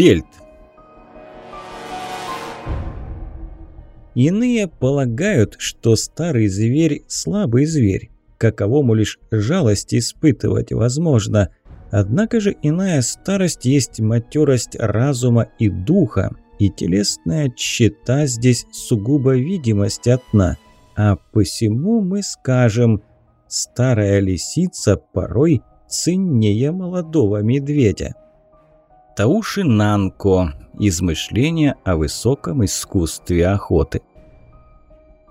Бельт. Иные полагают, что старый зверь – слабый зверь, каковому лишь жалость испытывать возможно. Однако же иная старость есть матерость разума и духа, и телесная чета здесь сугубо видимость одна. А посему мы скажем, старая лисица порой ценнее молодого медведя. Тауши Нанко. Измышления о высоком искусстве охоты.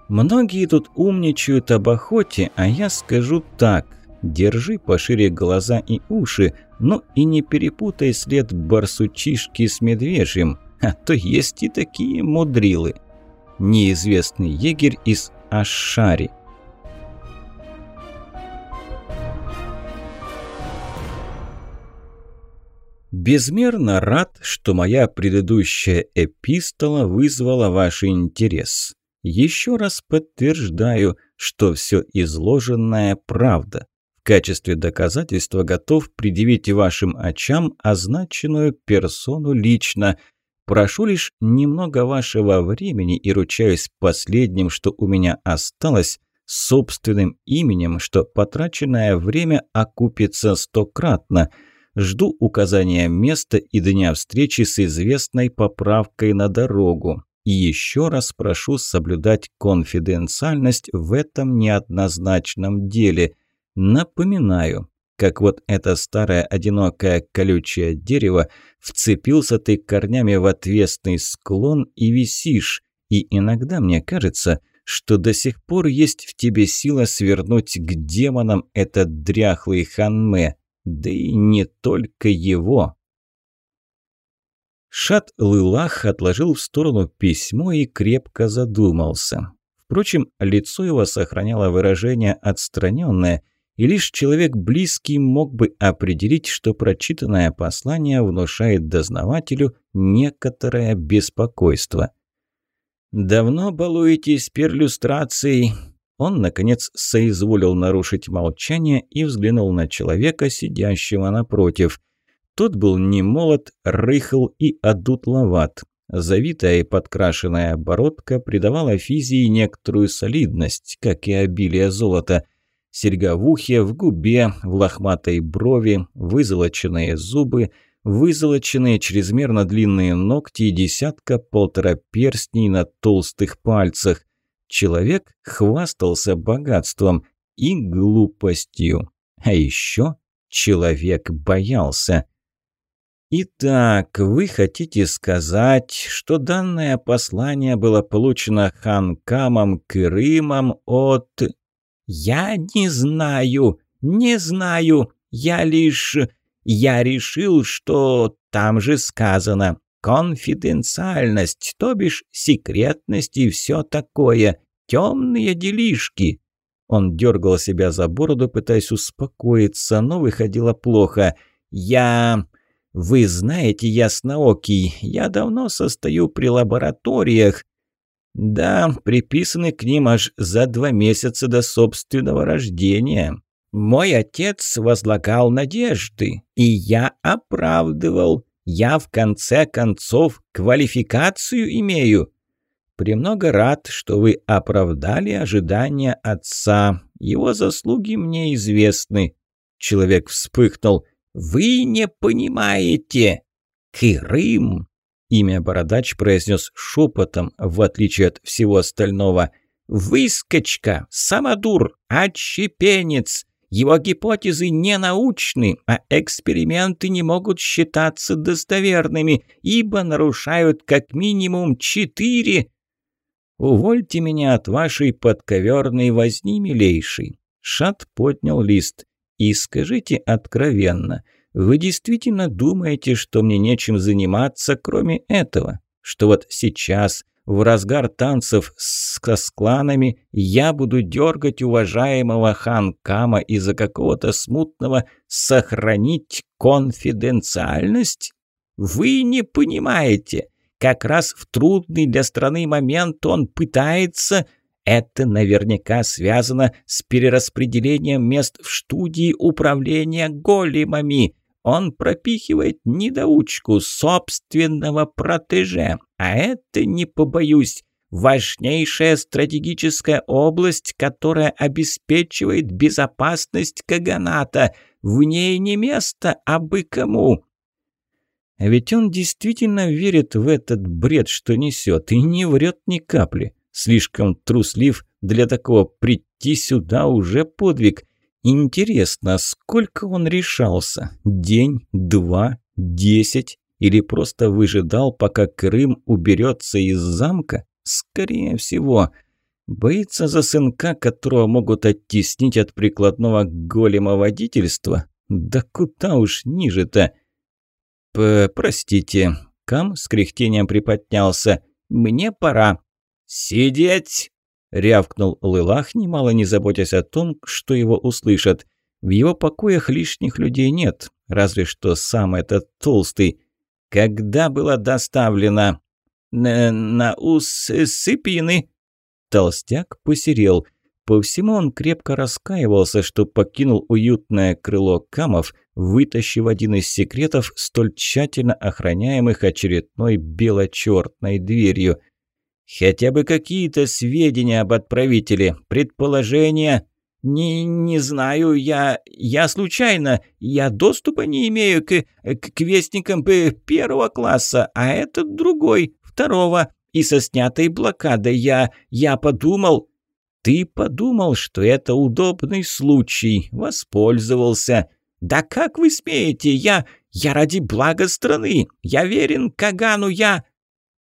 Многие тут умничают об охоте, а я скажу так. Держи пошире глаза и уши, но и не перепутай след барсучишки с медвежьим, а то есть и такие мудрилы. Неизвестный егерь из Ашари. Безмерно рад, что моя предыдущая эпистола вызвала ваш интерес. Еще раз подтверждаю, что все изложенное правда. В качестве доказательства готов предъявить вашим очам означенную персону лично. Прошу лишь немного вашего времени и ручаюсь последним, что у меня осталось, собственным именем, что потраченное время окупится стократно – Жду указания места и дня встречи с известной поправкой на дорогу. И еще раз прошу соблюдать конфиденциальность в этом неоднозначном деле. Напоминаю, как вот это старое одинокое колючее дерево, вцепился ты корнями в отвесный склон и висишь. И иногда мне кажется, что до сих пор есть в тебе сила свернуть к демонам этот дряхлый ханме. Да и не только его. Шат Лылах отложил в сторону письмо и крепко задумался. Впрочем, лицо его сохраняло выражение отстраненное, и лишь человек близкий мог бы определить, что прочитанное послание внушает дознавателю некоторое беспокойство. «Давно балуетесь перлюстрацией?» Он, наконец, соизволил нарушить молчание и взглянул на человека, сидящего напротив. Тот был не молод, рыхл и одутловат. Завитая и подкрашенная бородка придавала физии некоторую солидность, как и обилие золота. Серьга в ухе, в губе, в лохматой брови, вызолоченные зубы, вызолоченные чрезмерно длинные ногти и десятка-полтора перстней на толстых пальцах. Человек хвастался богатством и глупостью. А еще человек боялся. Итак, вы хотите сказать, что данное послание было получено Ханкамом Крымом от... Я не знаю, не знаю, я лишь... Я решил, что там же сказано Конфиденциальность, то бишь секретность и все такое. Темные делишки. Он дергал себя за бороду, пытаясь успокоиться, но выходило плохо. «Я... Вы знаете, ясноокий, я давно состою при лабораториях. Да, приписаны к ним аж за два месяца до собственного рождения. Мой отец возлагал надежды, и я оправдывал. Я, в конце концов, квалификацию имею. Премного рад, что вы оправдали ожидания отца. Его заслуги мне известны. Человек вспыхнул. Вы не понимаете. Крым. Имя Бородач произнес шепотом, в отличие от всего остального. «Выскочка! Самодур! Отщепенец! Его гипотезы не научны, а эксперименты не могут считаться достоверными, ибо нарушают как минимум четыре... «Увольте меня от вашей подковерной возни, милейший!» Шат поднял лист. «И скажите откровенно, вы действительно думаете, что мне нечем заниматься, кроме этого? Что вот сейчас, в разгар танцев с, с я буду дергать уважаемого хан Кама из-за какого-то смутного «сохранить конфиденциальность»? Вы не понимаете. Как раз в трудный для страны момент он пытается... Это наверняка связано с перераспределением мест в студии управления големами. Он пропихивает недоучку собственного протеже. А это, не побоюсь, важнейшая стратегическая область, которая обеспечивает безопасность Каганата. В ней не место, а бы кому. А ведь он действительно верит в этот бред, что несет, и не врет ни капли. Слишком труслив для такого прийти сюда уже подвиг. Интересно, сколько он решался? День, два, десять? Или просто выжидал, пока Крым уберется из замка? Скорее всего. Боится за сынка, которого могут оттеснить от прикладного голема водительства? Да куда уж ниже-то? «Простите». Кам с кряхтением приподнялся. «Мне пора». «Сидеть!» – рявкнул Лылах, немало не заботясь о том, что его услышат. В его покоях лишних людей нет, разве что сам этот толстый. «Когда было доставлено?» «На, на усыпины». Толстяк посерел – по всему он крепко раскаивался, что покинул уютное крыло камов, вытащив один из секретов, столь тщательно охраняемых очередной бело-черной дверью. «Хотя бы какие-то сведения об отправителе, предположения...» «Не, не знаю, я... я случайно. Я доступа не имею к, к, к вестникам первого класса, а этот другой, второго. И со снятой блокадой я... я подумал...» Ты подумал, что это удобный случай, воспользовался. Да как вы смеете? Я... я ради блага страны. Я верен Кагану, я...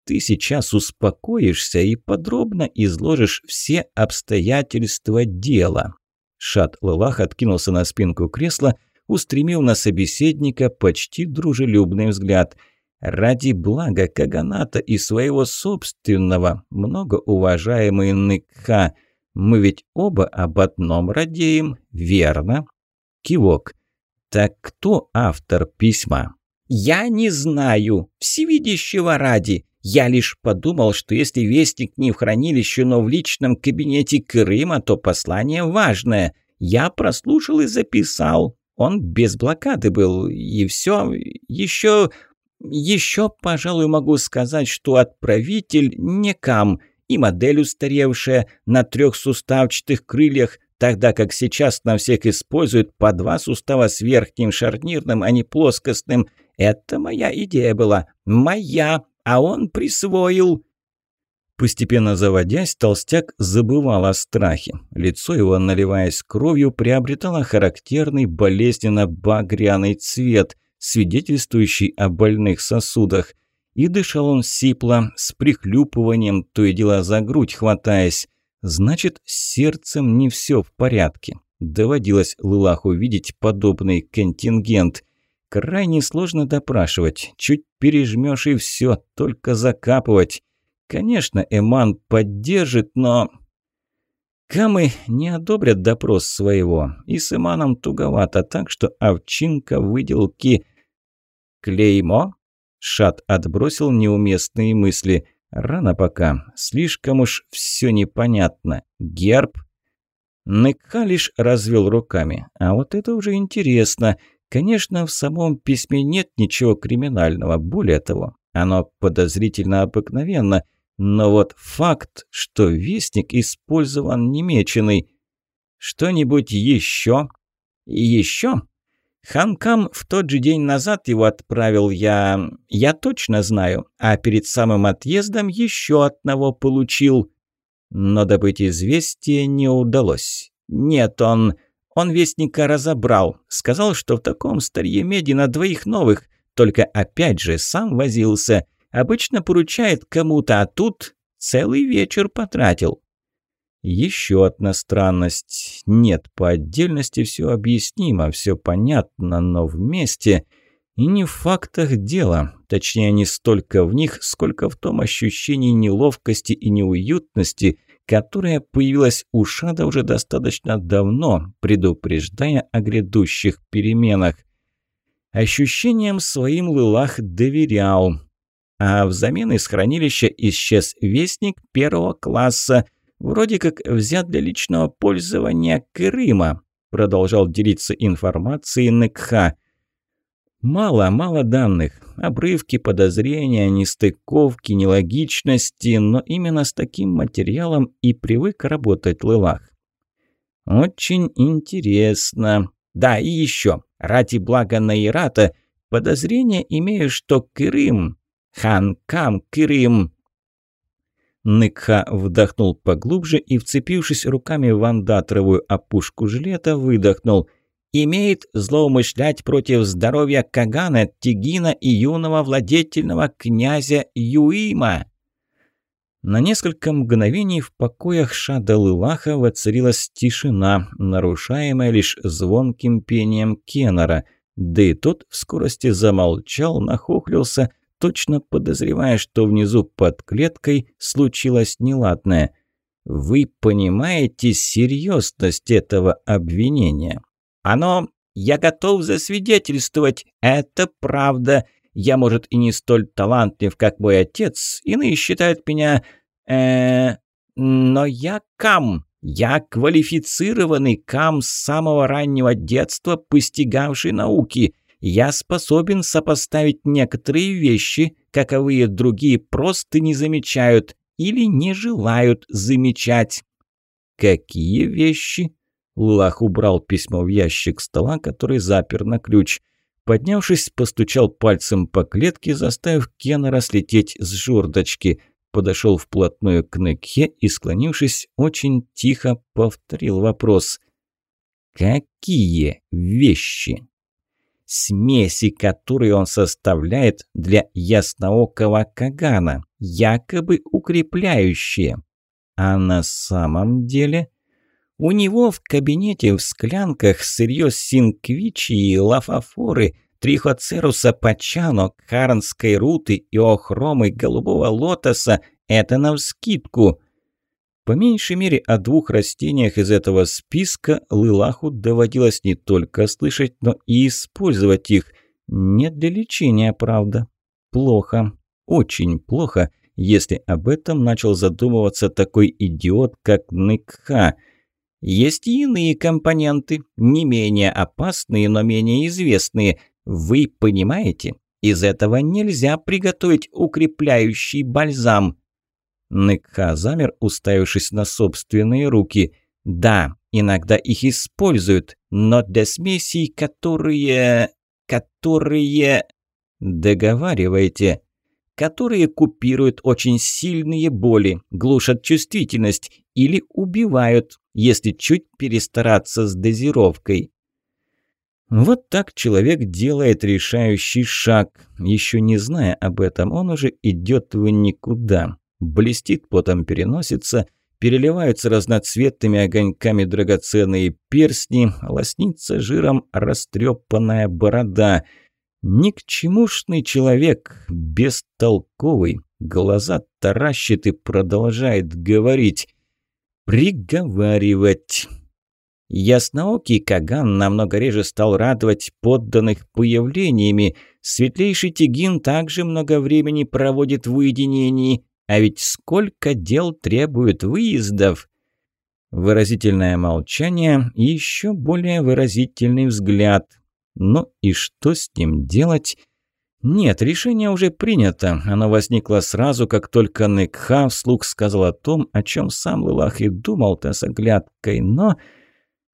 Ты сейчас успокоишься и подробно изложишь все обстоятельства дела. Шат Лылах откинулся на спинку кресла, устремил на собеседника почти дружелюбный взгляд. Ради блага Каганата и своего собственного, многоуважаемый Ныкха – мы ведь оба об одном радеем, верно?» Кивок. «Так кто автор письма?» «Я не знаю. Всевидящего ради. Я лишь подумал, что если вестник не в хранилище, но в личном кабинете Крыма, то послание важное. Я прослушал и записал. Он без блокады был, и все. Еще... Еще, пожалуй, могу сказать, что отправитель не кам – и модель устаревшая на трехсуставчатых крыльях, тогда как сейчас на всех используют по два сустава с верхним шарнирным, а не плоскостным. Это моя идея была. Моя, а он присвоил. Постепенно заводясь, толстяк забывал о страхе. Лицо его, наливаясь кровью, приобретало характерный болезненно-багряный цвет, свидетельствующий о больных сосудах. И дышал он сипло, с прихлюпыванием, то и дела за грудь хватаясь. Значит, с сердцем не все в порядке. Доводилось Лылаху видеть подобный контингент. Крайне сложно допрашивать. Чуть пережмешь и все, только закапывать. Конечно, Эман поддержит, но... Камы не одобрят допрос своего. И с Эманом туговато, так что овчинка выделки... «Клеймо?» Шат отбросил неуместные мысли. Рано пока, слишком уж все непонятно. Герб? Некха лишь развел руками. А вот это уже интересно. Конечно, в самом письме нет ничего криминального. Более того, оно подозрительно обыкновенно. Но вот факт, что вестник использован немеченный. Что-нибудь еще? Еще? Ханкам в тот же день назад его отправил я... Я точно знаю. А перед самым отъездом еще одного получил. Но добыть известие не удалось. Нет, он... Он вестника разобрал. Сказал, что в таком старье меди на двоих новых. Только опять же сам возился. Обычно поручает кому-то, а тут целый вечер потратил. Еще одна странность. Нет, по отдельности все объяснимо, все понятно, но вместе... И не в фактах дело, точнее не столько в них, сколько в том ощущении неловкости и неуютности, которое появилось у Шада уже достаточно давно, предупреждая о грядущих переменах. Ощущениям своим Лылах доверял. А взамен из хранилища исчез вестник первого класса – Вроде как взят для личного пользования Крыма», продолжал делиться информацией Некха. Мало, мало данных. Обрывки, подозрения, нестыковки, нелогичности, но именно с таким материалом и привык работать Лылах. Очень интересно. Да, и еще. Ради блага Наирата подозрение имею, что Крым, Ханкам Крым. Ныкха вдохнул поглубже и, вцепившись руками в андатровую опушку жилета, выдохнул – имеет злоумышлять против здоровья Кагана, Тигина и юного владетельного князя Юима. На несколько мгновений в покоях Шада-Лылаха воцарилась тишина, нарушаемая лишь звонким пением Кеннера. Да и тот в скорости замолчал, нахохлился, точно подозревая, что внизу под клеткой случилось неладное. «Вы понимаете серьезность этого обвинения?» Оно... Я готов засвидетельствовать. Это правда. Я, может, и не столь талантлив, как мой отец. Иные считают меня... э Но я кам. Я квалифицированный кам с самого раннего детства, постигавший науки. Я способен сопоставить некоторые вещи, каковые другие просто не замечают или не желают замечать. Какие вещи? Лах убрал письмо в ящик стола, который запер на ключ. Поднявшись, постучал пальцем по клетке, заставив Кеннера слететь с жердочки. Подошел вплотную к Некхе и, склонившись, очень тихо повторил вопрос. «Какие вещи?» смеси, которые он составляет для ясноокого Кагана, якобы укрепляющие. А на самом деле у него в кабинете в склянках сырье синквичи, лафафоры, трихоцеруса пачано, карнской руты и охромы голубого лотоса – это навскидку. По меньшей мере о двух растениях из этого списка Лылаху доводилось не только слышать, но и использовать их. Не для лечения, правда. Плохо. Очень плохо, если об этом начал задумываться такой идиот, как Ныкха – есть и иные компоненты, не менее опасные, но менее известные. Вы понимаете? Из этого нельзя приготовить укрепляющий бальзам. Ныкха замер, уставившись на собственные руки. Да, иногда их используют, но для смесей, которые... которые... Договаривайте которые купируют очень сильные боли, глушат чувствительность или убивают, если чуть перестараться с дозировкой. Вот так человек делает решающий шаг. Еще не зная об этом, он уже идет в никуда. Блестит потом переносится, переливаются разноцветными огоньками драгоценные перстни, лоснится жиром растрепанная борода – ни к чемушный человек, бестолковый, глаза таращит и продолжает говорить. Приговаривать. Ясноокий Каган намного реже стал радовать подданных появлениями. Светлейший Тигин также много времени проводит в уединении. А ведь сколько дел требует выездов? Выразительное молчание и еще более выразительный взгляд – ну и что с ним делать? Нет, решение уже принято. Оно возникло сразу, как только Некха вслух сказал о том, о чем сам Лылах и думал-то с оглядкой. Но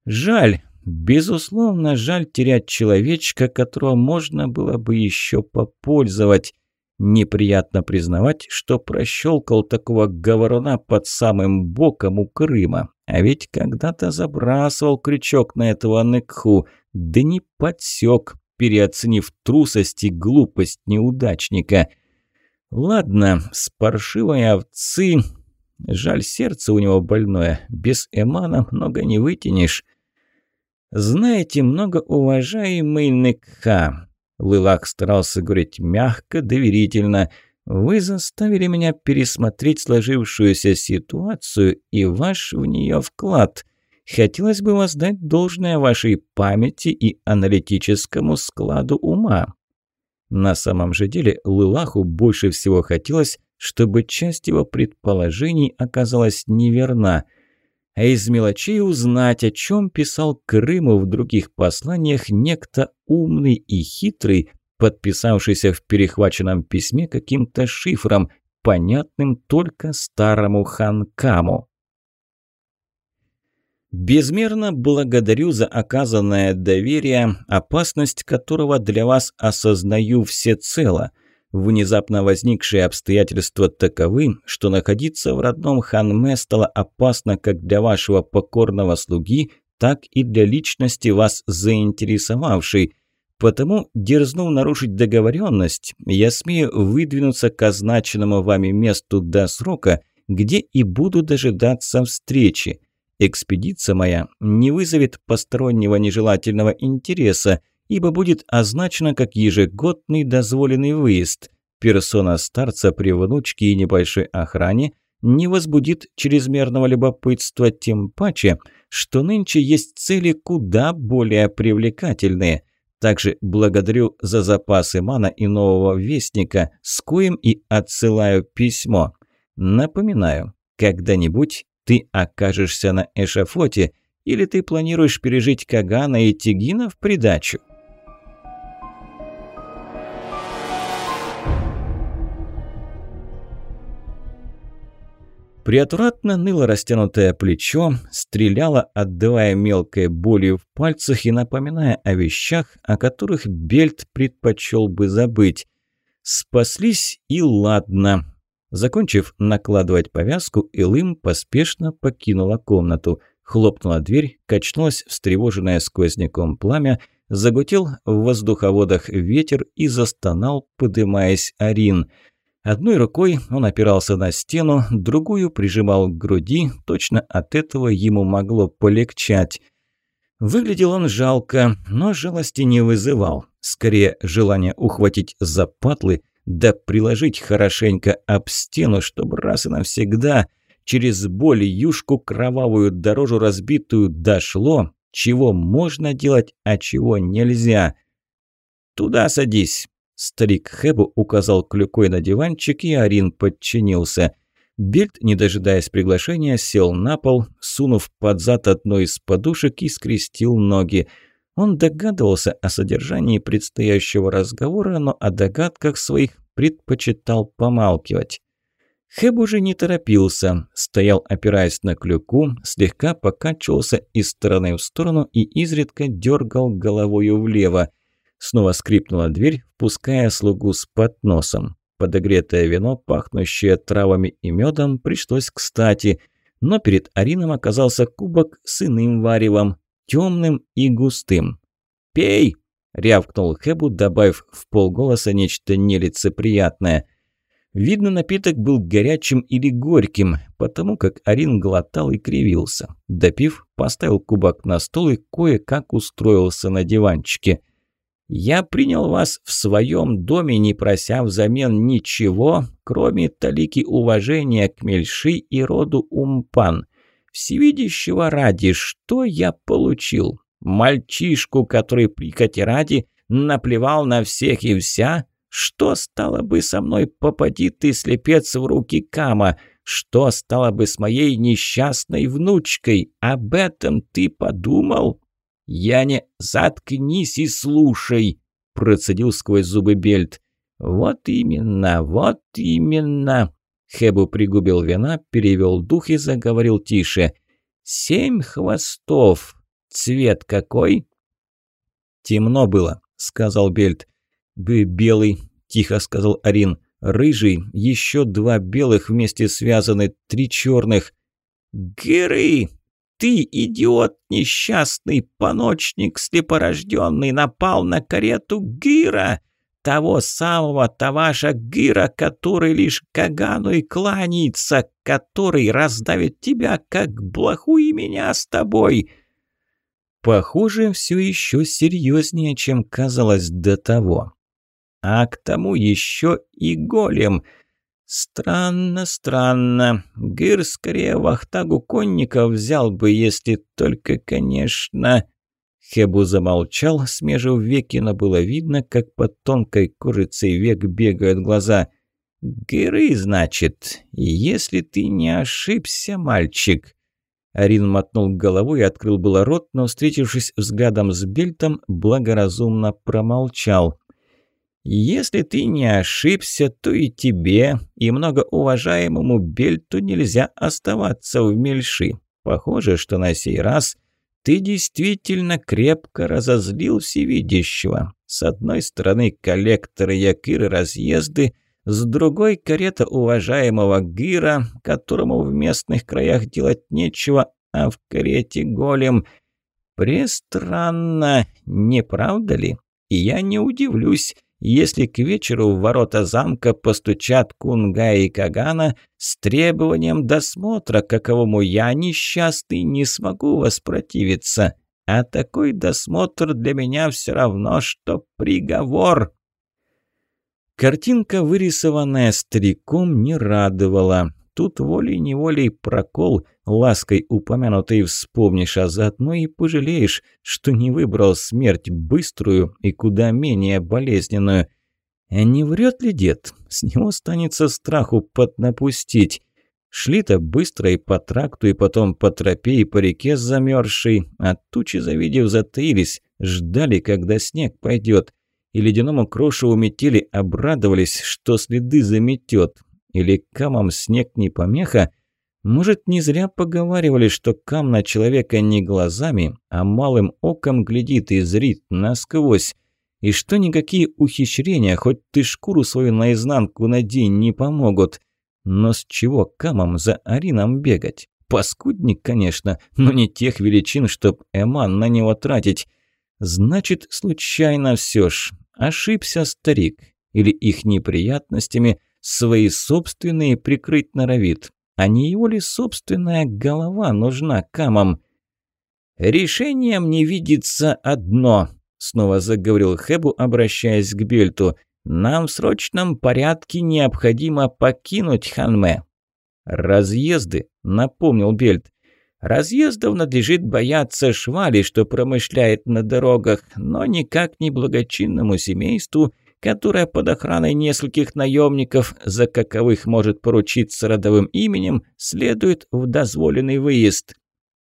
жаль, безусловно, жаль терять человечка, которого можно было бы еще попользовать. Неприятно признавать, что прощелкал такого говоруна под самым боком у Крыма. А ведь когда-то забрасывал крючок на этого Некху – да не подсек, переоценив трусость и глупость неудачника. Ладно, с паршивой овцы... Жаль, сердце у него больное, без эмана много не вытянешь. Знаете, многоуважаемый Некха, Лылак старался говорить мягко, доверительно, вы заставили меня пересмотреть сложившуюся ситуацию и ваш в нее вклад. Хотелось бы воздать должное вашей памяти и аналитическому складу ума. На самом же деле Лылаху больше всего хотелось, чтобы часть его предположений оказалась неверна, а из мелочей узнать, о чем писал Крыму в других посланиях некто умный и хитрый, подписавшийся в перехваченном письме каким-то шифром, понятным только старому Ханкаму. Безмерно благодарю за оказанное доверие, опасность которого для вас осознаю всецело. Внезапно возникшие обстоятельства таковы, что находиться в родном Ханме стало опасно как для вашего покорного слуги, так и для личности вас заинтересовавшей. Потому, дерзнув нарушить договоренность, я смею выдвинуться к означенному вами месту до срока, где и буду дожидаться встречи. Экспедиция моя не вызовет постороннего нежелательного интереса, ибо будет означена как ежегодный дозволенный выезд. Персона старца при внучке и небольшой охране не возбудит чрезмерного любопытства, тем паче, что нынче есть цели куда более привлекательные. Также благодарю за запасы мана и нового вестника, с коим и отсылаю письмо. Напоминаю, когда-нибудь ты окажешься на эшафоте, или ты планируешь пережить Кагана и Тигина в придачу? Приотвратно ныло растянутое плечо, стреляло, отдавая мелкой болью в пальцах и напоминая о вещах, о которых Бельт предпочел бы забыть. Спаслись и ладно. Закончив накладывать повязку, Илым поспешно покинула комнату. Хлопнула дверь, качнулась встревоженная сквозняком пламя, загутел в воздуховодах ветер и застонал, подымаясь Арин. Одной рукой он опирался на стену, другую прижимал к груди, точно от этого ему могло полегчать. Выглядел он жалко, но жалости не вызывал. Скорее, желание ухватить за патлы да приложить хорошенько об стену, чтобы раз и навсегда через боль юшку кровавую дорожу разбитую дошло, чего можно делать, а чего нельзя. «Туда садись!» Старик Хэбу указал клюкой на диванчик, и Арин подчинился. Бельт, не дожидаясь приглашения, сел на пол, сунув под зад одной из подушек и скрестил ноги – он догадывался о содержании предстоящего разговора, но о догадках своих предпочитал помалкивать. Хэб уже не торопился, стоял, опираясь на клюку, слегка покачивался из стороны в сторону и изредка дергал головою влево. Снова скрипнула дверь, впуская слугу с подносом. Подогретое вино, пахнущее травами и медом, пришлось кстати, но перед Арином оказался кубок с иным варевом, темным и густым. «Пей!» – рявкнул Хэбу, добавив в полголоса нечто нелицеприятное. Видно, напиток был горячим или горьким, потому как Арин глотал и кривился. Допив, поставил кубок на стол и кое-как устроился на диванчике. «Я принял вас в своем доме, не прося взамен ничего, кроме талики уважения к Мельши и роду Умпан. Всевидящего ради, что я получил? Мальчишку, который при ради наплевал на всех и вся? Что стало бы со мной, попади ты, слепец, в руки Кама? Что стало бы с моей несчастной внучкой? Об этом ты подумал? Я не... Заткнись и слушай, процедил сквозь зубы Бельт. Вот именно, вот именно. Хэбу пригубил вина, перевел дух и заговорил тише. «Семь хвостов. Цвет какой?» «Темно было», — сказал Бельт. «Бы белый», — тихо сказал Арин. «Рыжий, еще два белых вместе связаны, три черных». «Гыры! Ты, идиот несчастный, поночник слепорожденный, напал на карету Гира!» того самого Таваша Гира, который лишь Кагану и кланяется, который раздавит тебя, как блоху и меня с тобой». Похоже, все еще серьезнее, чем казалось до того. А к тому еще и голем. Странно, странно. Гир скорее вахтагу конников взял бы, если только, конечно... Хебу замолчал, смежив веки, но было видно, как под тонкой кожицей век бегают глаза. «Геры, значит, если ты не ошибся, мальчик!» Арин мотнул головой и открыл было рот, но, встретившись взглядом с Бельтом, благоразумно промолчал. Если ты не ошибся, то и тебе, и многоуважаемому Бельту нельзя оставаться в Мельши. Похоже, что на сей раз ты действительно крепко разозлил всевидящего. С одной стороны коллекторы Якиры разъезды, с другой карета уважаемого Гира, которому в местных краях делать нечего, а в карете голем. Престранно, не правда ли? И я не удивлюсь, если к вечеру в ворота замка постучат Кунга и Кагана с требованием досмотра, каковому я, несчастный, не смогу воспротивиться. А такой досмотр для меня все равно, что приговор. Картинка, вырисованная стариком, не радовала. Тут волей-неволей прокол, лаской упомянутый вспомнишь, а заодно и пожалеешь, что не выбрал смерть быструю и куда менее болезненную. А не врет ли дед? С него станется страху поднапустить. Шли-то быстро и по тракту, и потом по тропе, и по реке замерзшей, а тучи, завидев, затаились, ждали, когда снег пойдет. И ледяному крошеву метели обрадовались, что следы заметет, или камам снег не помеха? Может, не зря поговаривали, что кам на человека не глазами, а малым оком глядит и зрит насквозь. И что никакие ухищрения, хоть ты шкуру свою наизнанку надень, не помогут. Но с чего камам за Арином бегать? Паскудник, конечно, но не тех величин, чтоб эман на него тратить. Значит, случайно все ж. Ошибся старик. Или их неприятностями – свои собственные прикрыть норовит. А не его ли собственная голова нужна камам? «Решением не видится одно», – снова заговорил Хэбу, обращаясь к Бельту. «Нам в срочном порядке необходимо покинуть Ханме». «Разъезды», – напомнил Бельт. «Разъездов надлежит бояться швали, что промышляет на дорогах, но никак не благочинному семейству – которая под охраной нескольких наемников, за каковых может поручиться родовым именем, следует в дозволенный выезд.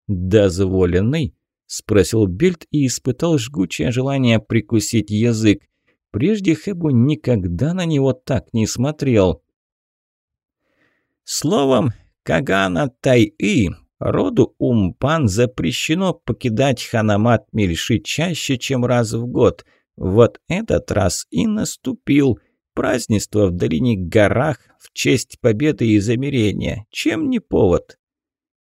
«Дозволенный?» – спросил Бельт и испытал жгучее желание прикусить язык. Прежде Хэбу никогда на него так не смотрел. Словом, Кагана Тай-И, роду Умпан запрещено покидать Ханамат Мельши чаще, чем раз в год – вот этот раз и наступил. Празднество в долине горах в честь победы и замирения. Чем не повод?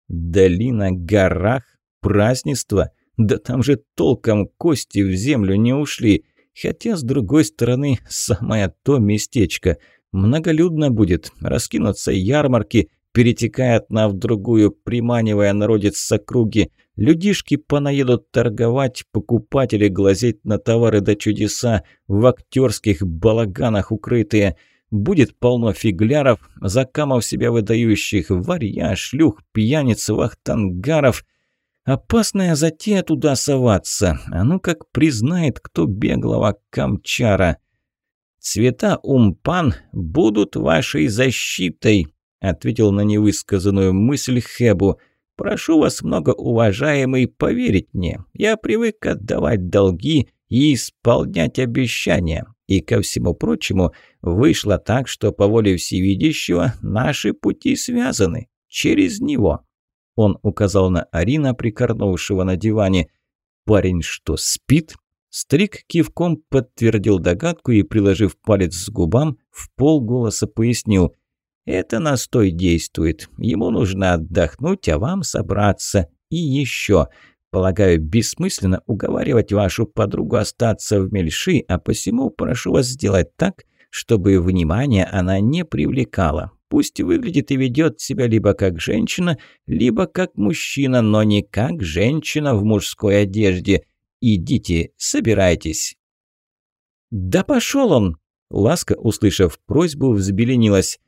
Долина горах? Празднество? Да там же толком кости в землю не ушли. Хотя, с другой стороны, самое то местечко. Многолюдно будет, раскинутся ярмарки, перетекая одна в другую, приманивая народец с округи. Людишки понаедут торговать, покупатели глазеть на товары до чудеса, в актерских балаганах укрытые. Будет полно фигляров, закамов себя выдающих, варья, шлюх, пьяниц, вахтангаров. Опасная затея туда соваться, а ну как признает, кто беглого камчара. «Цвета умпан будут вашей защитой», — ответил на невысказанную мысль Хебу — Прошу вас, многоуважаемый, поверить мне. Я привык отдавать долги и исполнять обещания. И ко всему прочему, вышло так, что по воле всевидящего наши пути связаны. Через него. Он указал на Арина, прикорнувшего на диване. «Парень что, спит?» Старик кивком подтвердил догадку и, приложив палец к губам, в полголоса пояснил – это настой действует. Ему нужно отдохнуть, а вам собраться. И еще. Полагаю, бессмысленно уговаривать вашу подругу остаться в Мельши, а посему прошу вас сделать так, чтобы внимание она не привлекала. Пусть выглядит и ведет себя либо как женщина, либо как мужчина, но не как женщина в мужской одежде. Идите, собирайтесь. «Да пошел он!» Ласка, услышав просьбу, взбеленилась.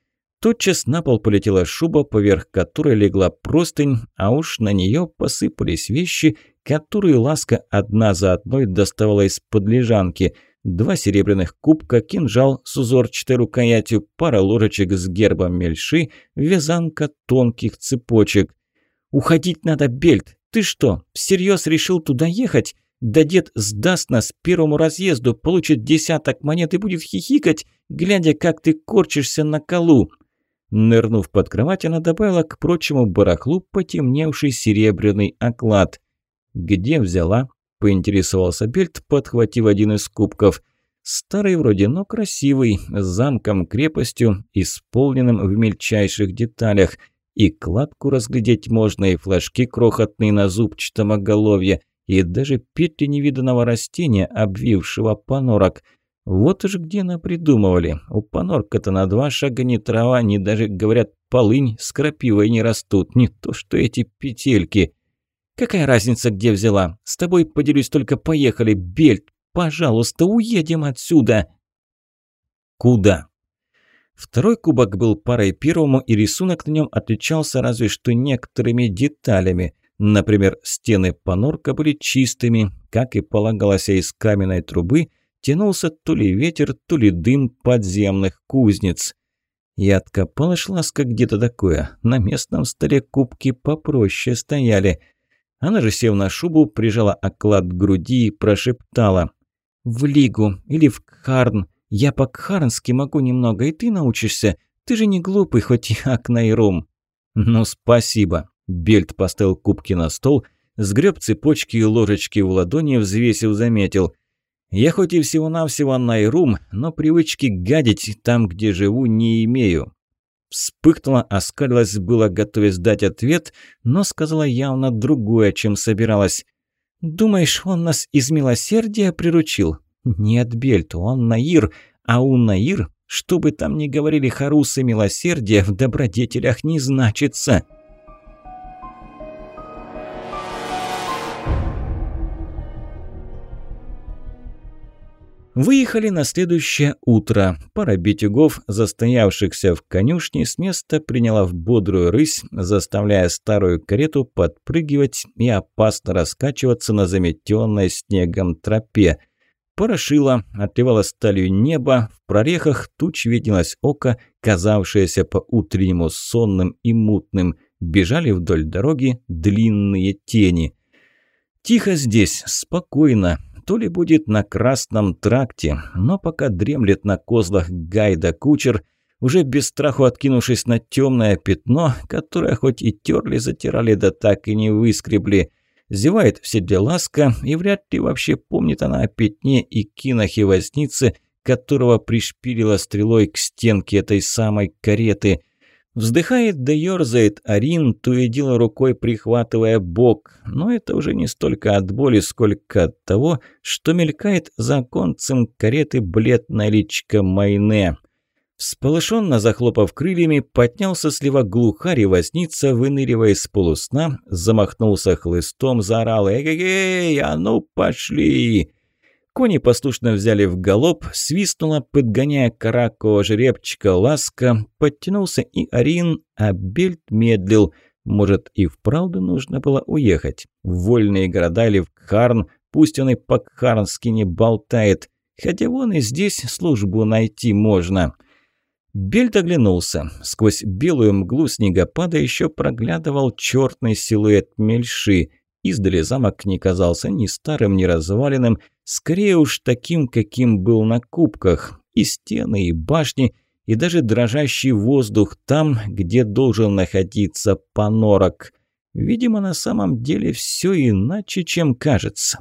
Тотчас на пол полетела шуба, поверх которой легла простынь, а уж на нее посыпались вещи, которые Ласка одна за одной доставала из-под лежанки. Два серебряных кубка, кинжал с узорчатой рукоятью, пара ложечек с гербом мельши, вязанка тонких цепочек. «Уходить надо, Бельт! Ты что, всерьез решил туда ехать? Да дед сдаст нас первому разъезду, получит десяток монет и будет хихикать, глядя, как ты корчишься на колу». Нырнув под кровать, она добавила к прочему барахлу потемневший серебряный оклад. «Где взяла?» – поинтересовался Бельт, подхватив один из кубков. Старый вроде, но красивый, с замком-крепостью, исполненным в мельчайших деталях. И кладку разглядеть можно, и флажки крохотные на зубчатом оголовье, и даже петли невиданного растения, обвившего понорок – вот уж где напридумывали. У понорка-то на два шага ни трава, ни даже, говорят, полынь с крапивой не растут. Не то что эти петельки. Какая разница, где взяла? С тобой поделюсь, только поехали. Бельт, пожалуйста, уедем отсюда. Куда? Второй кубок был парой первому, и рисунок на нем отличался разве что некоторыми деталями. Например, стены понорка были чистыми, как и полагалось из каменной трубы – тянулся то ли ветер, то ли дым подземных кузнец. И откопалась ласка где-то такое. На местном столе кубки попроще стояли. Она же, сев на шубу, прижала оклад к груди и прошептала. «В Лигу или в Кхарн. Я по-кхарнски могу немного, и ты научишься. Ты же не глупый, хоть и акнайрум». «Ну, спасибо». Бельт поставил кубки на стол, сгреб цепочки и ложечки в ладони, взвесив, заметил – я хоть и всего-навсего найрум, но привычки гадить там, где живу, не имею. Вспыхнула, оскалилась, было готовясь дать ответ, но сказала явно другое, чем собиралась. «Думаешь, он нас из милосердия приручил?» «Нет, Бельт, он Наир, а у Наир, что бы там ни говорили харусы милосердия, в добродетелях не значится». Выехали на следующее утро. Пара битюгов, застоявшихся в конюшне, с места приняла в бодрую рысь, заставляя старую карету подпрыгивать и опасно раскачиваться на заметенной снегом тропе. Порошило, отливало сталью небо, в прорехах туч виделось око, казавшееся по утреннему сонным и мутным. Бежали вдоль дороги длинные тени. Тихо здесь, спокойно, то ли будет на Красном тракте, но пока дремлет на козлах гайда кучер, уже без страху откинувшись на темное пятно, которое хоть и терли, затирали, да так и не выскребли. Зевает в седле ласка, и вряд ли вообще помнит она о пятне и кинохе возницы, которого пришпилила стрелой к стенке этой самой кареты – Вздыхает да ёрзает Арин, то и дело рукой прихватывая бок. Но это уже не столько от боли, сколько от того, что мелькает за оконцем кареты бледная личка Майне. Всполошенно захлопав крыльями, поднялся слева глухарь и возница, выныривая из полусна, замахнулся хлыстом, заорал «Эгегей, а ну пошли!» Кони послушно взяли в галоп, свистнула, подгоняя каракового жеребчика ласка, подтянулся и Арин, а Бельт медлил. Может, и вправду нужно было уехать? Вольные города или в Кхарн, пусть он и по-кхарнски не болтает. Хотя вон и здесь службу найти можно. Бельт оглянулся. Сквозь белую мглу снегопада еще проглядывал черный силуэт мельши – Издали замок не казался ни старым, ни разваленным, скорее уж таким, каким был на кубках. И стены, и башни, и даже дрожащий воздух там, где должен находиться понорок. Видимо, на самом деле все иначе, чем кажется.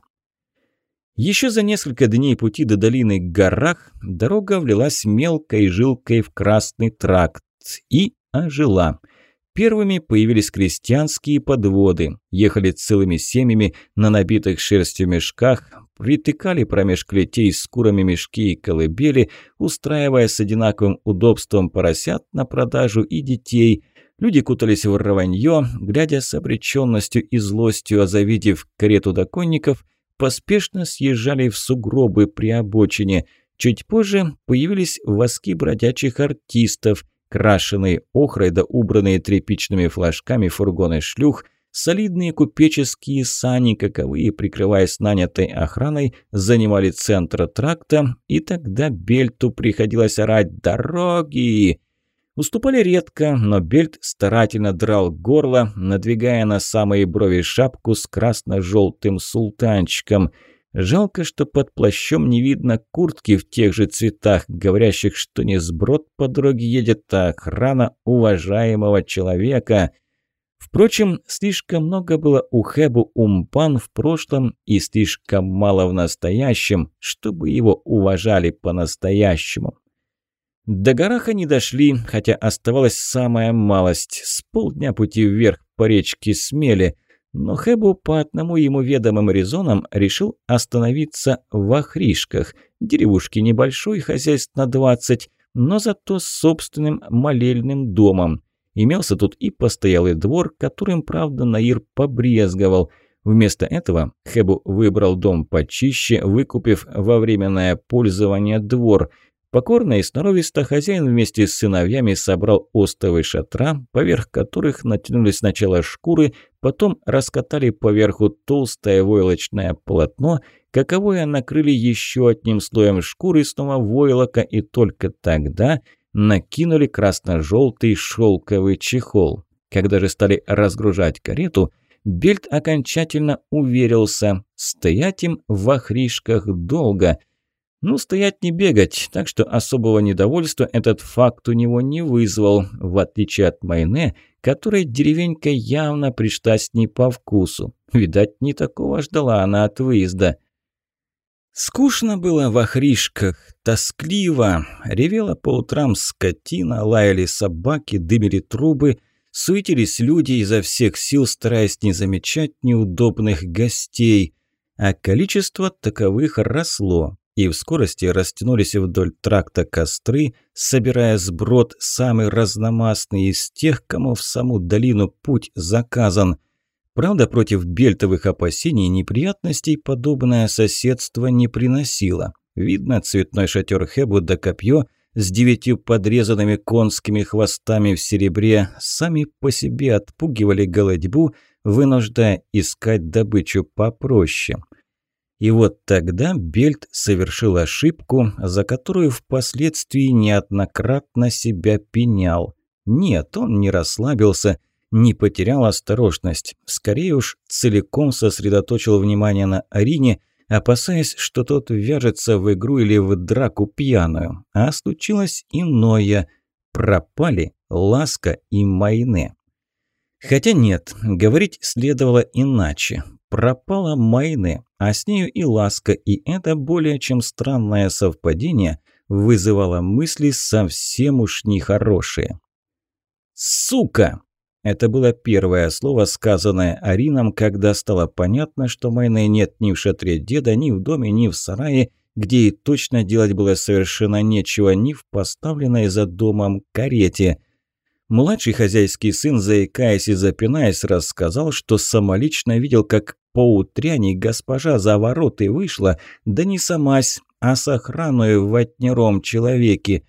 Еще за несколько дней пути до долины горах дорога влилась мелкой жилкой в красный тракт и ожила – Первыми появились крестьянские подводы, ехали целыми семьями на набитых шерстью мешках, притыкали промеж клетей с курами мешки и колыбели, устраивая с одинаковым удобством поросят на продажу и детей. Люди кутались в рванье, глядя с обреченностью и злостью, а завидев карету доконников, поспешно съезжали в сугробы при обочине. Чуть позже появились воски бродячих артистов – крашеные охрой да убранные тряпичными флажками фургоны шлюх, солидные купеческие сани, каковые, прикрываясь нанятой охраной, занимали центр тракта, и тогда Бельту приходилось орать «Дороги!». Уступали редко, но Бельт старательно драл горло, надвигая на самые брови шапку с красно-желтым султанчиком – Жалко, что под плащом не видно куртки в тех же цветах, говорящих, что не сброд по дороге едет, а охрана уважаемого человека. Впрочем, слишком много было у Хэбу Умпан в прошлом и слишком мало в настоящем, чтобы его уважали по-настоящему. До Гораха не дошли, хотя оставалась самая малость, с полдня пути вверх по речке Смеле – но Хэбу по одному ему ведомым резонам решил остановиться в Ахришках, деревушке небольшой, хозяйств на 20, но зато с собственным молельным домом. Имелся тут и постоялый двор, которым, правда, Наир побрезговал. Вместо этого Хэбу выбрал дом почище, выкупив во временное пользование двор – Покорно и сноровисто хозяин вместе с сыновьями собрал остовы шатра, поверх которых натянулись сначала шкуры, потом раскатали поверху толстое войлочное полотно, каковое накрыли еще одним слоем шкуры снова войлока и только тогда накинули красно-желтый шелковый чехол. Когда же стали разгружать карету, Бельт окончательно уверился, стоять им в охришках долго – ну, стоять не бегать, так что особого недовольства этот факт у него не вызвал, в отличие от Майне, которой деревенька явно пришлась не по вкусу. Видать, не такого ждала она от выезда. Скучно было в охришках, тоскливо. Ревела по утрам скотина, лаяли собаки, дымили трубы, суетились люди изо всех сил, стараясь не замечать неудобных гостей. А количество таковых росло и в скорости растянулись вдоль тракта костры, собирая сброд самый разномастный из тех, кому в саму долину путь заказан. Правда, против бельтовых опасений неприятностей подобное соседство не приносило. Видно, цветной шатер Хэбу да копье с девятью подрезанными конскими хвостами в серебре сами по себе отпугивали голодьбу, вынуждая искать добычу попроще – и вот тогда Бельт совершил ошибку, за которую впоследствии неоднократно себя пенял. Нет, он не расслабился, не потерял осторожность. Скорее уж, целиком сосредоточил внимание на Арине, опасаясь, что тот вяжется в игру или в драку пьяную. А случилось иное. Пропали Ласка и Майне. Хотя нет, говорить следовало иначе. Пропала Майне, а с нею и Ласка, и это более чем странное совпадение вызывало мысли совсем уж нехорошие. «Сука!» Это было первое слово, сказанное Арином, когда стало понятно, что Майны нет ни в шатре деда, ни в доме, ни в сарае, где и точно делать было совершенно нечего, ни в поставленной за домом карете. Младший хозяйский сын, заикаясь и запинаясь, рассказал, что самолично видел, как Поутряне госпожа за вороты вышла, да не самась, а с охраной в ватнером человеке.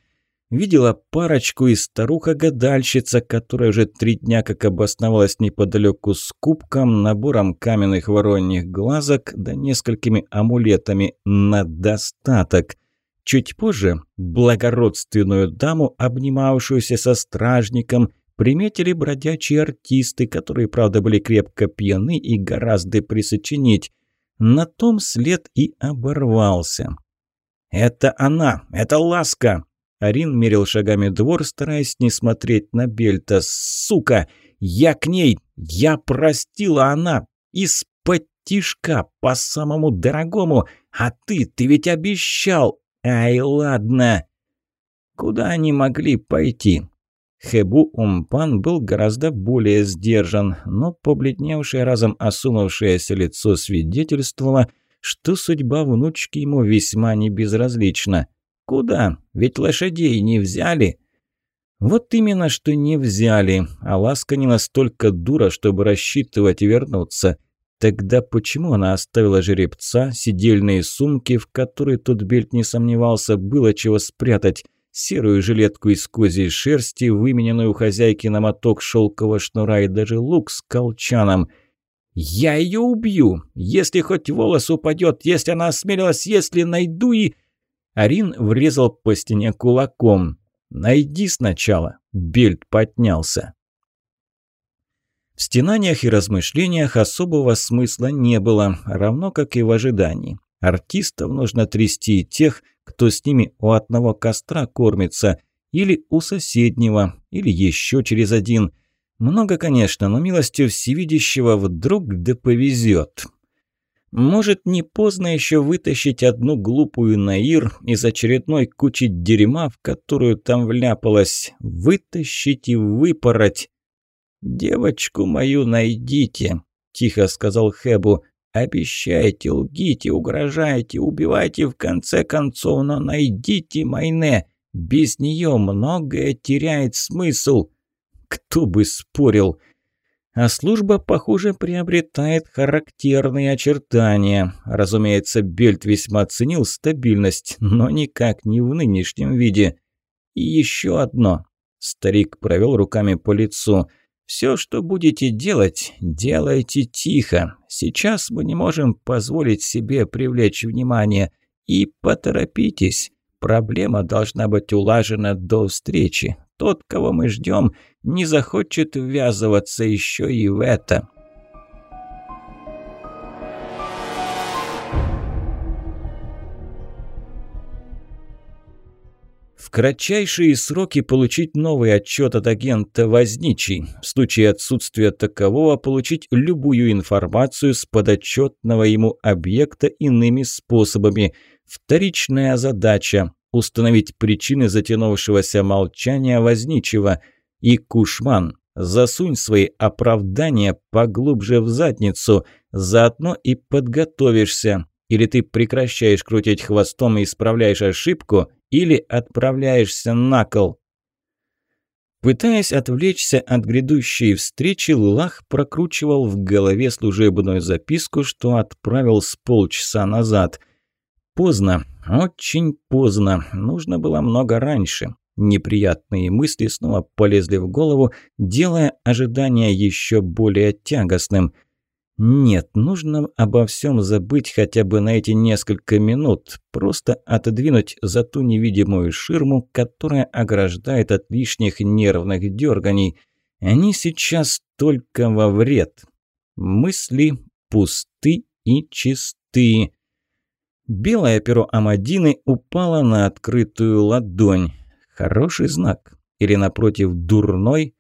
Видела парочку и старуха-гадальщица, которая уже три дня как обосновалась неподалеку с кубком, набором каменных вороньих глазок да несколькими амулетами на достаток. Чуть позже благородственную даму, обнимавшуюся со стражником, приметили бродячие артисты, которые, правда, были крепко пьяны и гораздо присочинить. На том след и оборвался. «Это она! Это Ласка!» Арин мерил шагами двор, стараясь не смотреть на Бельта. «Сука! Я к ней! Я простила она! Из-под тишка, по самому дорогому! А ты, ты ведь обещал! Ай, ладно!» Куда они могли пойти? Хэбу Умпан был гораздо более сдержан, но побледневшее разом осунувшееся лицо свидетельствовало, что судьба внучки ему весьма небезразлична. Куда? Ведь лошадей не взяли. Вот именно, что не взяли, а Ласка не настолько дура, чтобы рассчитывать вернуться. Тогда почему она оставила жеребца, сидельные сумки, в которые тот Бельт не сомневался, было чего спрятать? Серую жилетку из козьей шерсти, вымененную у хозяйки на моток шелкового шнура и даже лук с колчаном. «Я ее убью! Если хоть волос упадет, если она осмелилась, если найду и...» Арин врезал по стене кулаком. «Найди сначала!» Бельт поднялся. В стенаниях и размышлениях особого смысла не было, равно как и в ожидании. Артистов нужно трясти тех, кто с ними у одного костра кормится, или у соседнего, или еще через один. Много, конечно, но милостью всевидящего вдруг да повезет. Может, не поздно еще вытащить одну глупую Наир из очередной кучи дерьма, в которую там вляпалась, вытащить и выпороть. «Девочку мою найдите», – тихо сказал Хэбу. «Обещайте, лгите, угрожайте, убивайте в конце концов, но найдите Майне. Без нее многое теряет смысл». Кто бы спорил. А служба, похоже, приобретает характерные очертания. Разумеется, Бельт весьма ценил стабильность, но никак не в нынешнем виде. И еще одно. Старик провел руками по лицу. «Все, что будете делать, делайте тихо. Сейчас мы не можем позволить себе привлечь внимание. И поторопитесь. Проблема должна быть улажена до встречи. Тот, кого мы ждем, не захочет ввязываться еще и в это. Кратчайшие сроки получить новый отчет от агента Возничий. В случае отсутствия такового получить любую информацию с подотчетного ему объекта иными способами. Вторичная задача установить причины затянувшегося молчания Возничего. И Кушман, засунь свои оправдания поглубже в задницу, заодно и подготовишься. Или ты прекращаешь крутить хвостом и исправляешь ошибку, или отправляешься на кол. Пытаясь отвлечься от грядущей встречи, Лулах прокручивал в голове служебную записку, что отправил с полчаса назад. Поздно, очень поздно, нужно было много раньше. Неприятные мысли снова полезли в голову, делая ожидание еще более тягостным. Нет, нужно обо всем забыть хотя бы на эти несколько минут, просто отодвинуть за ту невидимую ширму, которая ограждает от лишних нервных дерганий. Они сейчас только во вред. Мысли пусты и чисты. Белое перо Амадины упало на открытую ладонь. Хороший знак. Или, напротив, дурной?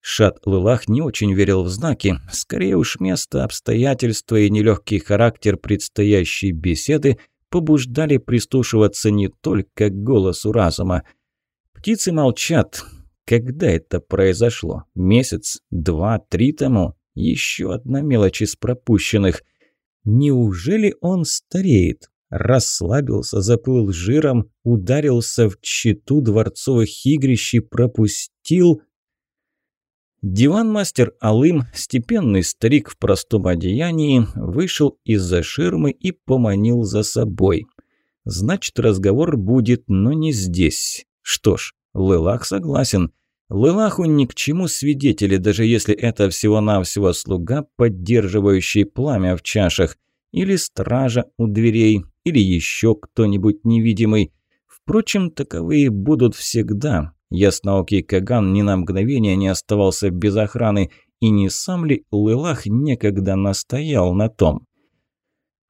Шат Лылах не очень верил в знаки. Скорее уж место, обстоятельства и нелегкий характер предстоящей беседы побуждали прислушиваться не только к голосу разума. Птицы молчат. Когда это произошло? Месяц? Два? Три тому? Еще одна мелочь из пропущенных. Неужели он стареет? расслабился, заплыл жиром, ударился в читу дворцовых игрищ и пропустил... Диван-мастер Алым, степенный старик в простом одеянии, вышел из-за ширмы и поманил за собой. Значит, разговор будет, но не здесь. Что ж, Лылах согласен. Лылаху ни к чему свидетели, даже если это всего-навсего слуга, поддерживающий пламя в чашах – или стража у дверей, или еще кто-нибудь невидимый. Впрочем, таковые будут всегда. Ясноокий Каган ни на мгновение не оставался без охраны, и не сам ли Лылах некогда настоял на том?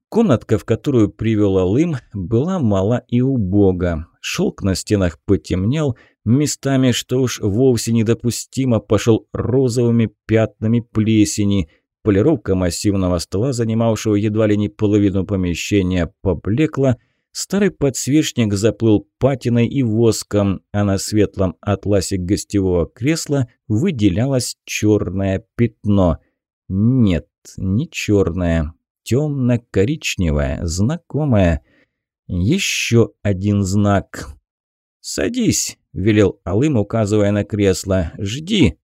Комнатка, в которую привел Алым, была мала и убога. Шелк на стенах потемнел, местами, что уж вовсе недопустимо, пошел розовыми пятнами плесени – Полировка массивного стола, занимавшего едва ли не половину помещения, поблекла, старый подсвечник заплыл патиной и воском, а на светлом атласе гостевого кресла выделялось черное пятно. Нет, не черное, темно-коричневое, знакомое. Еще один знак. «Садись», – велел Алым, указывая на кресло. «Жди».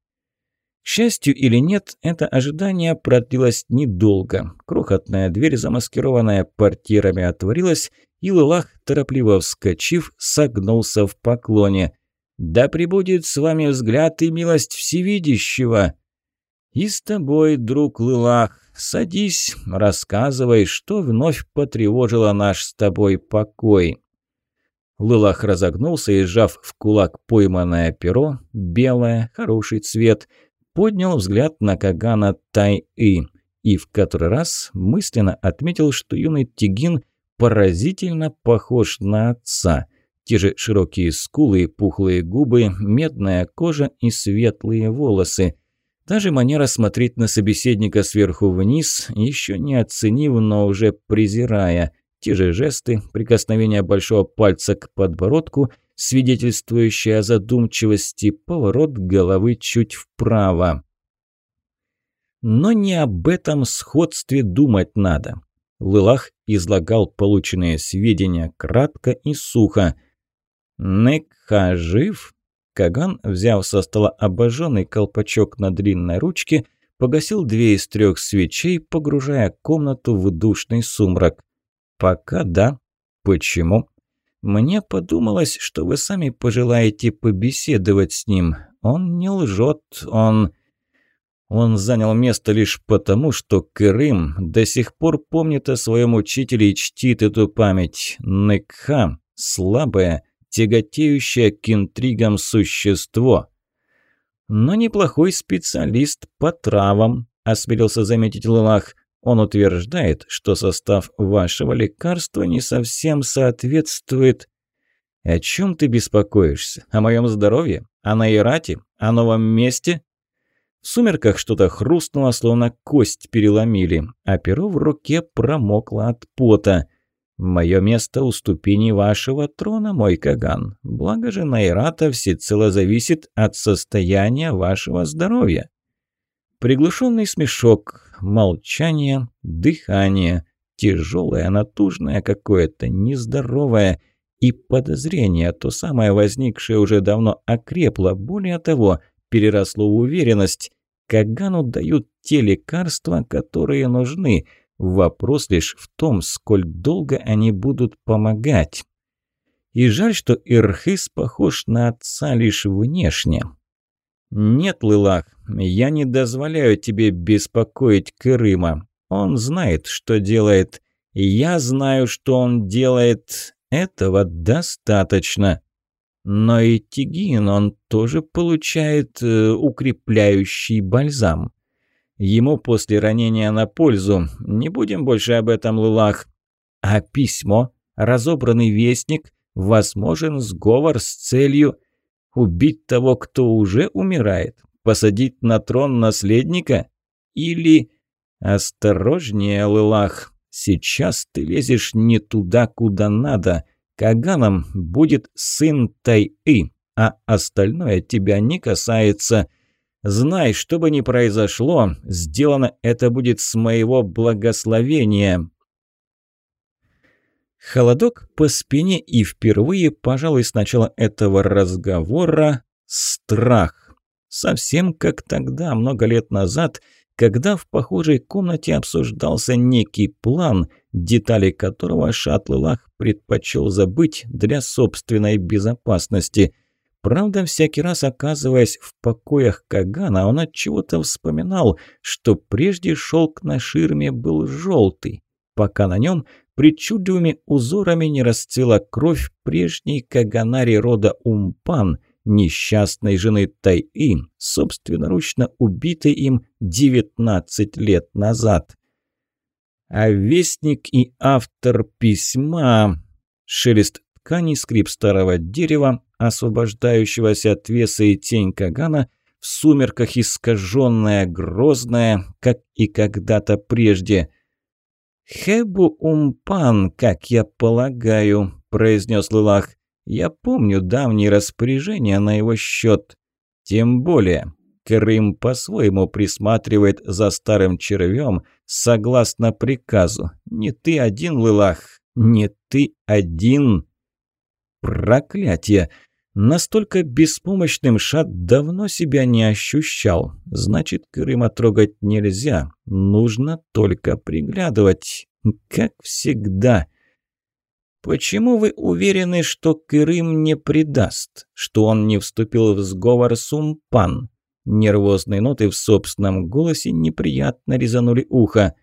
К счастью или нет, это ожидание продлилось недолго. Крохотная дверь, замаскированная портьерами, отворилась, и Лылах, торопливо вскочив, согнулся в поклоне. «Да пребудет с вами взгляд и милость всевидящего!» «И с тобой, друг Лылах, садись, рассказывай, что вновь потревожило наш с тобой покой». Лылах разогнулся и, сжав в кулак пойманное перо, белое, хороший цвет – поднял взгляд на Кагана Тай-И и в который раз мысленно отметил, что юный Тигин поразительно похож на отца. Те же широкие скулы, пухлые губы, медная кожа и светлые волосы. Та же манера смотреть на собеседника сверху вниз, еще не оценив, но уже презирая. Те же жесты, прикосновение большого пальца к подбородку, свидетельствующие о задумчивости, поворот головы чуть вправо. Но не об этом сходстве думать надо. Лылах излагал полученные сведения кратко и сухо. «Некха жив?» Каган, взяв со стола обожженный колпачок на длинной ручке, погасил две из трех свечей, погружая комнату в душный сумрак. «Пока да. Почему?» «Мне подумалось, что вы сами пожелаете побеседовать с ним. Он не лжет, он...» Он занял место лишь потому, что Крым до сих пор помнит о своем учителе и чтит эту память. Некха – слабое, тяготеющее к интригам существо. Но неплохой специалист по травам, осмелился заметить Лылах. Он утверждает, что состав вашего лекарства не совсем соответствует... О чем ты беспокоишься? О моем здоровье? О Наирате? О новом месте? В сумерках что-то хрустнуло, словно кость переломили, а перо в руке промокло от пота. «Мое место у ступени вашего трона, мой Каган. Благо же Найрата всецело зависит от состояния вашего здоровья». Приглушенный смешок, молчание, дыхание, тяжелое, натужное какое-то, нездоровое, и подозрение, то самое возникшее уже давно окрепло, более того, переросло в уверенность. Кагану дают те лекарства, которые нужны. Вопрос лишь в том, сколь долго они будут помогать. И жаль, что Ирхис похож на отца лишь внешне. «Нет, Лылах, я не дозволяю тебе беспокоить Крыма. Он знает, что делает. Я знаю, что он делает. Этого достаточно». Но и Тигин, он тоже получает э, укрепляющий бальзам. Ему после ранения на пользу. Не будем больше об этом, Лулах. А письмо, разобранный вестник, возможен сговор с целью убить того, кто уже умирает, посадить на трон наследника или... Осторожнее, Лылах, сейчас ты лезешь не туда, куда надо — Каганом будет сын Тай-И, а остальное тебя не касается. Знай, что бы ни произошло, сделано это будет с моего благословения». Холодок по спине и впервые, пожалуй, с начала этого разговора, страх. Совсем как тогда, много лет назад, когда в похожей комнате обсуждался некий план, детали которого Шатлылах предпочел забыть для собственной безопасности. Правда, всякий раз оказываясь в покоях Кагана, он от чего-то вспоминал, что прежде шелк на ширме был желтый, пока на нем причудливыми узорами не расцвела кровь прежней Каганари рода Умпан – несчастной жены Тай-И, собственноручно убитой им 19 лет назад. А вестник и автор письма... Шелест ткани, скрип старого дерева, освобождающегося от веса и тень Кагана, в сумерках искаженная, грозная, как и когда-то прежде. «Хебу умпан, как я полагаю», – произнес Лулах. Я помню давние распоряжения на его счет. Тем более, Крым по-своему присматривает за старым червем согласно приказу. Не ты один, Лылах, не ты один. Проклятие! Настолько беспомощным Шат давно себя не ощущал. Значит, Крыма трогать нельзя. Нужно только приглядывать. Как всегда. «Почему вы уверены, что Крым не предаст, что он не вступил в сговор с Умпан?» Нервозные ноты в собственном голосе неприятно резанули ухо.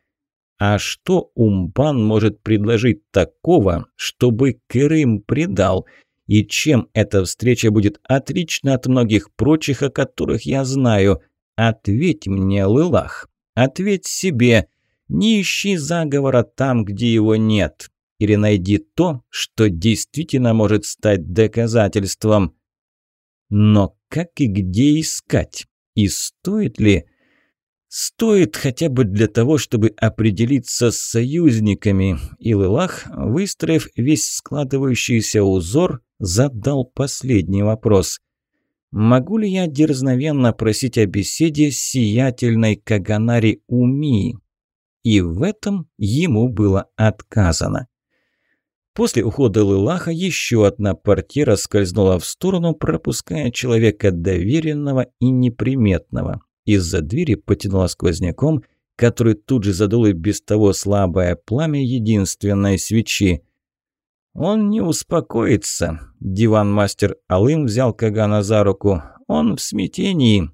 «А что Умпан может предложить такого, чтобы Крым предал? И чем эта встреча будет отлична от многих прочих, о которых я знаю? Ответь мне, Лылах, ответь себе. Не ищи заговора там, где его нет. Или найди то, что действительно может стать доказательством. Но как и где искать? И стоит ли? Стоит хотя бы для того, чтобы определиться с союзниками. И Лылах, выстроив весь складывающийся узор, задал последний вопрос. «Могу ли я дерзновенно просить о беседе с сиятельной Каганари Уми?» И в этом ему было отказано. После ухода Лылаха еще одна портьера скользнула в сторону, пропуская человека доверенного и неприметного. Из-за двери потянуло сквозняком, который тут же задул и без того слабое пламя единственной свечи. «Он не успокоится», – диван-мастер Алым взял Кагана за руку. «Он в смятении».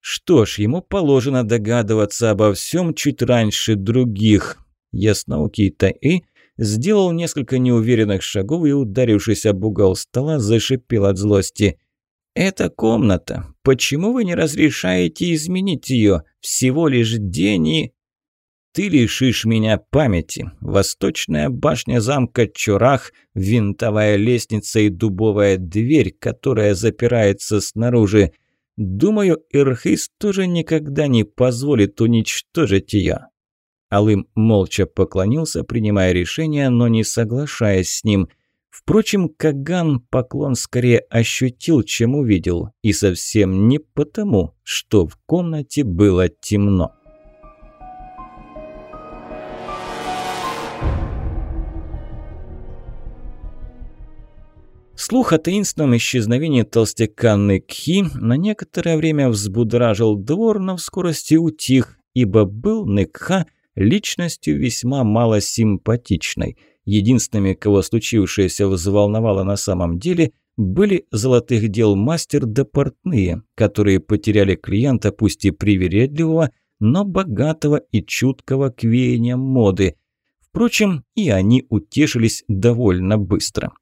Что ж, ему положено догадываться обо всем чуть раньше других. Ясноукий Таи сделал несколько неуверенных шагов и, ударившись об угол стола, зашипел от злости. «Это комната. Почему вы не разрешаете изменить ее? Всего лишь день и...» «Ты лишишь меня памяти. Восточная башня замка Чурах, винтовая лестница и дубовая дверь, которая запирается снаружи. Думаю, Ирхис тоже никогда не позволит уничтожить ее. Алым молча поклонился, принимая решение, но не соглашаясь с ним. Впрочем, Каган поклон скорее ощутил, чем увидел, и совсем не потому, что в комнате было темно. Слух о таинственном исчезновении толстяка Ныкхи на некоторое время взбудражил двор, но в скорости утих, ибо был Ныкха личностью весьма малосимпатичной. Единственными, кого случившееся взволновало на самом деле, были золотых дел мастер да портные, которые потеряли клиента, пусть и привередливого, но богатого и чуткого к веяниям моды. Впрочем, и они утешились довольно быстро.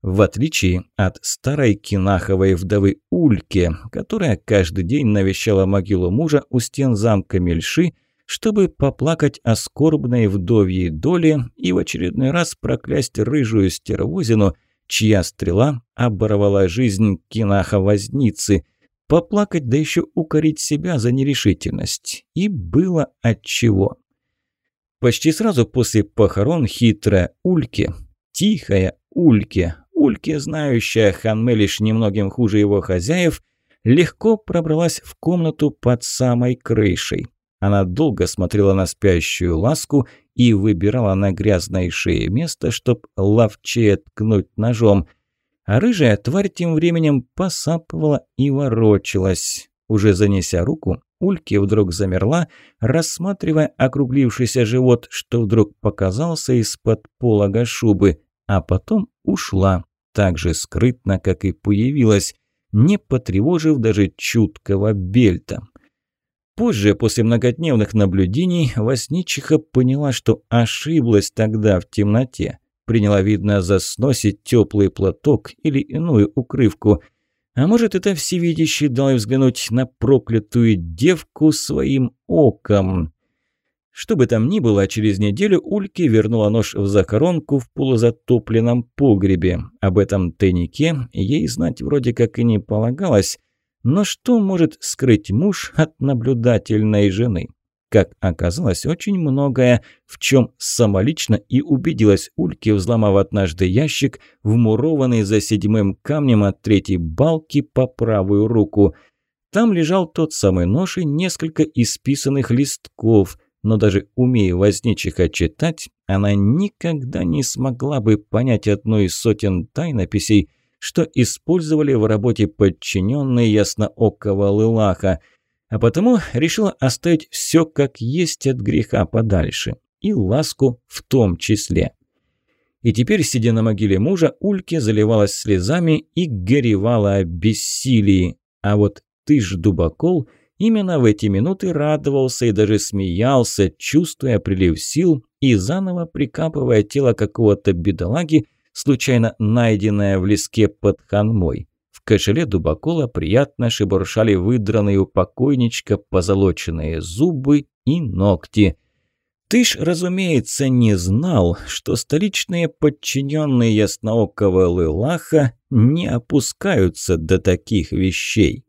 В отличие от старой кинаховой вдовы Ульки, которая каждый день навещала могилу мужа у стен замка Мельши, чтобы поплакать о скорбной вдовьей доле и в очередной раз проклясть рыжую стервозину, чья стрела оборвала жизнь кинаха-возницы, поплакать да еще укорить себя за нерешительность. И было отчего. Почти сразу после похорон хитрая Ульке, тихая Ульке, Ульке, знающая Ханме лишь немногим хуже его хозяев, легко пробралась в комнату под самой крышей. Она долго смотрела на спящую ласку и выбирала на грязной шее место, чтоб ловчее ткнуть ножом. А рыжая тварь тем временем посапывала и ворочалась. Уже занеся руку, Ульки вдруг замерла, рассматривая округлившийся живот, что вдруг показался из-под полога шубы, а потом ушла, так же скрытно, как и появилась, не потревожив даже чуткого бельта. Позже, после многодневных наблюдений, Васничиха поняла, что ошиблась тогда в темноте. Приняла, видно, за сносить теплый платок или иную укрывку. А может, это всевидящий дал ей взглянуть на проклятую девку своим оком. Что бы там ни было, через неделю Ульки вернула нож в захоронку в полузатопленном погребе. Об этом тайнике ей знать вроде как и не полагалось – но что может скрыть муж от наблюдательной жены? Как оказалось, очень многое, в чем самолично и убедилась Ульки, взломав однажды ящик, вмурованный за седьмым камнем от третьей балки по правую руку. Там лежал тот самый нож и несколько исписанных листков, но даже умея возничиха читать, она никогда не смогла бы понять одной из сотен тайнописей – что использовали в работе подчиненные ясноокого Лылаха, а потому решила оставить все как есть от греха подальше, и ласку в том числе. И теперь, сидя на могиле мужа, Ульке заливалась слезами и горевала о бессилии. А вот ты ж, Дубакол, именно в эти минуты радовался и даже смеялся, чувствуя прилив сил и заново прикапывая тело какого-то бедолаги, случайно найденная в леске под ханмой. В кошеле дубакола приятно шебуршали выдранные у покойничка позолоченные зубы и ногти. Ты ж, разумеется, не знал, что столичные подчиненные ясноокого Лылаха не опускаются до таких вещей.